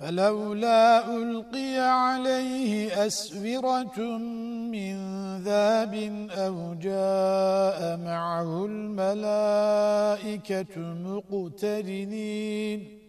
فلولا ألقي عليه أسفرة من ذاب أو جاء معه الملائكة مقترنين